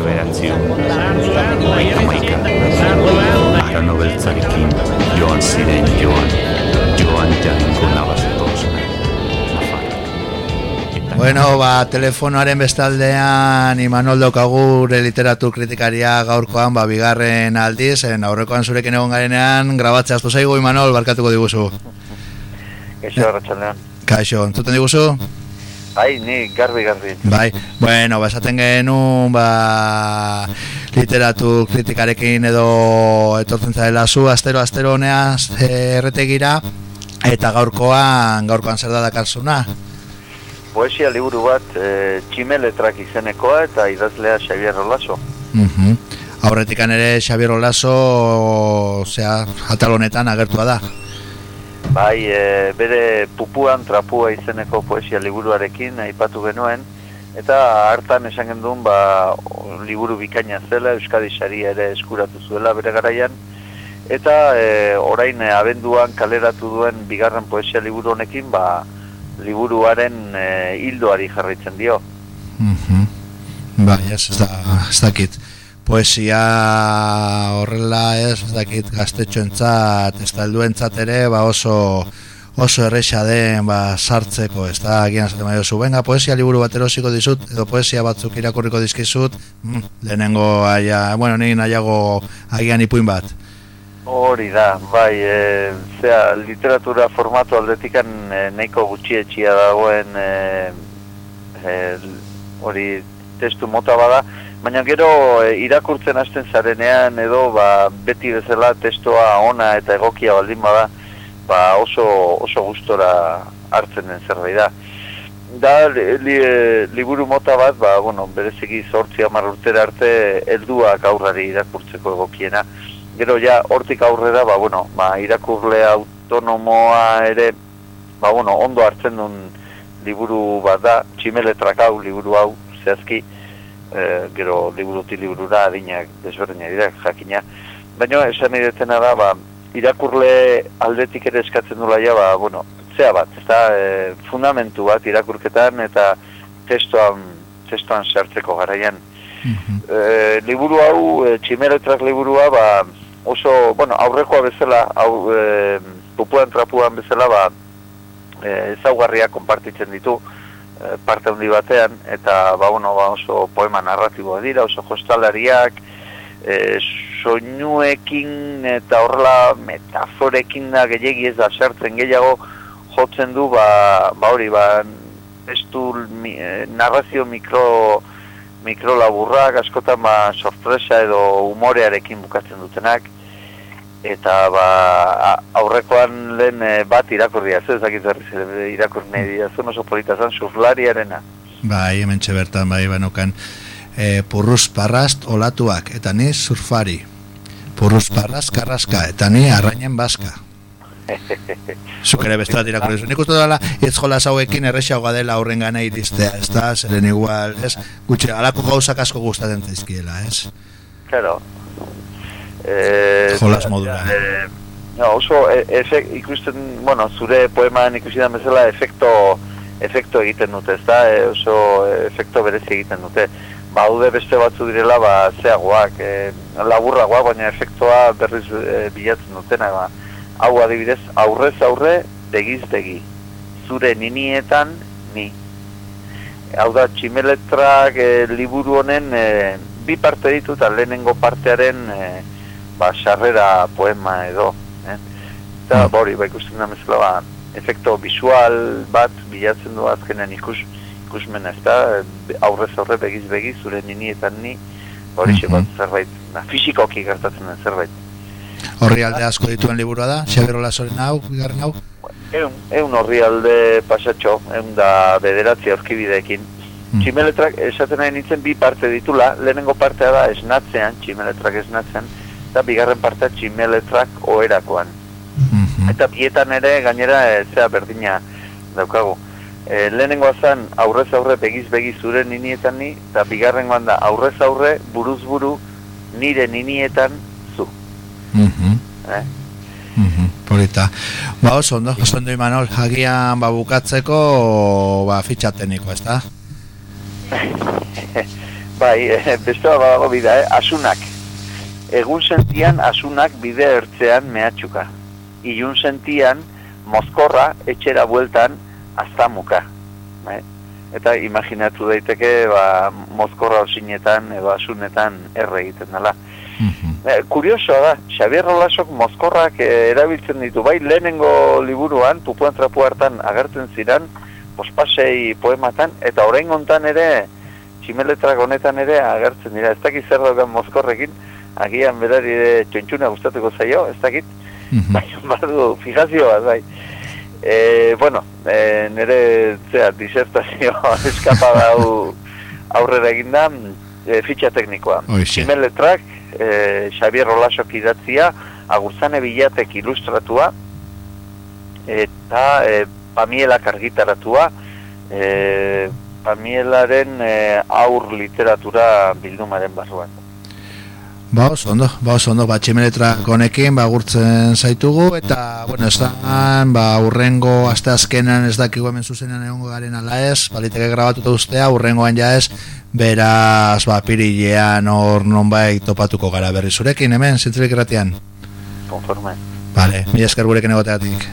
mila behatzion, amaika, ara nobeltzarekin joan ziren joan, joan jarinko nabazetoz, Bueno, ba, telefonoaren bestaldean Imanol Dokagure literatur kritikaria gaurkoan, ba, bigarren aldiz, en aurrekoan zurekin egon garenean, grabatzea aztu zaigu, Imanol, barkatuko diguzu. Kaixo, Arratxaldean. Kaixo, entzuten diguzu? Ai, ni, garbi, garbi. Bai, bueno, ba, esaten genuen, ba, literatur kritikarekin edo etortzen zaila zu, astero, astero honeaz erretegira, eta gaurkoan, gaurkoan zer da dakarzuna? poesia liburu bat e, tximeletrak izenekoa eta idazlea Xavier Olaso. Uh Aurretikan ere Xavier Olaso, osea, atal honetan agertua da. Bai, e, bere pupuan trapua izeneko poesia liburuarekin aipatu genuen, eta hartan esan gendun, ba, liburu bikaina zela, Euskadi Sari ere eskuratu zuela bere garaian, eta e, orain abenduan kaleratu duen bigarren poesia liburu honekin, ba, liburuaren e, hildoari jarraitzen dio. Mhm. Bai, ez, ez, da, ez dakit. Poesia horrela ez, ez dakit gaztetxoentzat, helduentzat ere, ba oso oso erresa den ba, sartzeko, ez da, agian zaten maio zu, venga, poesia liburu bat erosiko dizut, edo poesia batzuk irakurriko dizkizut, mm, lehenengo, aia, bueno, nire nahiago agian ipuin bat. Hori da, bai, e, zera, literatura formatu aldetikan e, nahiko gutxietxia dagoen e, e, hori testu mota bada, baina gero e, irakurtzen hasten zarenean edo ba, beti bezala testoa ona eta egokia baldin bada, ba, oso, oso gustora hartzen den zerbait da. Da, li, liburu mota bat, ba, bueno, bereziki zortzi amar urtera arte helduak aurrari irakurtzeko egokiena gero ja hortik aurrera ba, bueno, ba, irakurle autonomoa ere ba, bueno, ondo hartzen duen liburu bat da, tximeletrak hau liburu hau zehazki e, gero liburuti liburura adinak desberdina dira jakina. Baina esan edetena da ba, irakurle aldetik ere eskatzen dula ja ba, bueno, zea bat eta e, fundamentu bat irakurketan eta testoan testoan sartzeko garaian. Mm liburu hau, e, tximeletrak liburua, ba, oso, bueno, aurrekoa bezala, hau, e, pupuan trapuan bezala, ba, e, ezaugarria konpartitzen ditu. e, parte handi batean, eta, ba, bueno, ba, oso poema narratiboa dira, oso jostalariak, e, soinuekin eta horrela metaforekin da gehiagi ez da sartzen gehiago jotzen du, ba, ba hori, ba, estu e, narrazio mikro mikrolaburrak askotan ba sorpresa edo umorearekin bukatzen dutenak eta ba aurrekoan lehen eh, bat irakurria ez dakit berriz irakur nahi oso polita zan surflariarena bai hemen bertan bai banokan e, purruz parrast olatuak eta ni surfari purruz parrast karraska eta ni arrainen baska Zuk ere beste bat irakurri zu. Nik uste dela, ez jola zauekin errexagoa dela aurren gana iristea, ez da, zeren igual, ez? Gutxe, alako gauzak asko gustatzen zaizkiela, ez? Claro. Eh, Jolas modura. Eh, no, oso, e, efek, ikusten, bueno, zure poemaan ikusidan bezala, efekto, efekto egiten dute, ez da? E, oso efekto berezi egiten dute. Ba, beste batzu direla, ba, zeagoak, e, laburragoak, baina efektoa berriz e, bilatzen dutena, ba hau adibidez, aurrez aurre, begiz begi. Zure ninietan, ni. Hau da, tximeletrak e, liburu honen e, bi parte ditu eta lehenengo partearen e, ba, sarrera poema edo. Eh? Eta mm. bori, ba, ikusten da mezela, ba, efekto visual bat bilatzen du azkenean ikus, ikusmen ez da, aurrez aurre, begiz begi, zure ninietan ni, hori mm -hmm. zerbait, na, fizikoki gertatzen den zerbait horri alde asko dituen liburua da, Xabier Olazoren hau, bigarren hau? Eun, eun horri alde pasatxo, eun da bederatzi aurkibideekin. Hmm. Tximeletrak esaten nahi nintzen bi parte ditula, lehenengo partea da esnatzean, tximeletrak esnatzen, eta bigarren partea tximeletrak oerakoan. Hmm. Eta bietan ere gainera e, zea berdina daukagu. E, lehenengo azan aurrez aurre begiz begiz zure ninietan ni, eta bigarren da aurrez aurre buruz buru nire ninietan Mhm. Eh? Mhm. Polita. Ba, oso ondo, oso ondo Imanol, agian ba bukatzeko ba fitxateniko, ez da? bai, e, beste bat badago bida, eh? asunak. Egun sentian asunak bide ertzean mehatxuka. Ilun sentian mozkorra etxera bueltan aztamuka. Bai? Eta imaginatu daiteke ba, mozkorra osinetan edo asunetan erre egiten dela. E, kuriosoa da, Xabier Rolasok mozkorrak e, erabiltzen ditu, bai lehenengo liburuan, pupuan trapu hartan agertzen ziran, pospasei poematan, eta orain gontan ere, tximeletrak honetan ere agertzen dira, ez dakit zer daukan mozkorrekin, agian berari ere txontxuna gustatuko zaio, ez dakit, bai, bardu, fijazioa, bai. E, bueno, e, nire, zera, disertazio eskapada hau aurrera eginda, e, fitxa teknikoa. Hoxe. Tximeletrak, e, Xabier Rolasok idatzia, agurzane bilatek ilustratua, eta e, pamielak argitaratua, e, pamielaren e, aur literatura bildumaren barruan. Ba, oso ondo, ba, oso ondo, ba, tximeletrak honekin, ba, gurtzen zaitugu, eta, bueno, ez da, ba, urrengo, aste azkenan ez dakigu hemen zuzenean egongo garen ala ez, baliteke grabatuta ustea, urrengoan ja ez, beraz, ba, pirilean hor nonbait topatuko gara berri zurekin, hemen, zintzilik erratian. Konforme. Vale, mi esker gurekin egoteatik.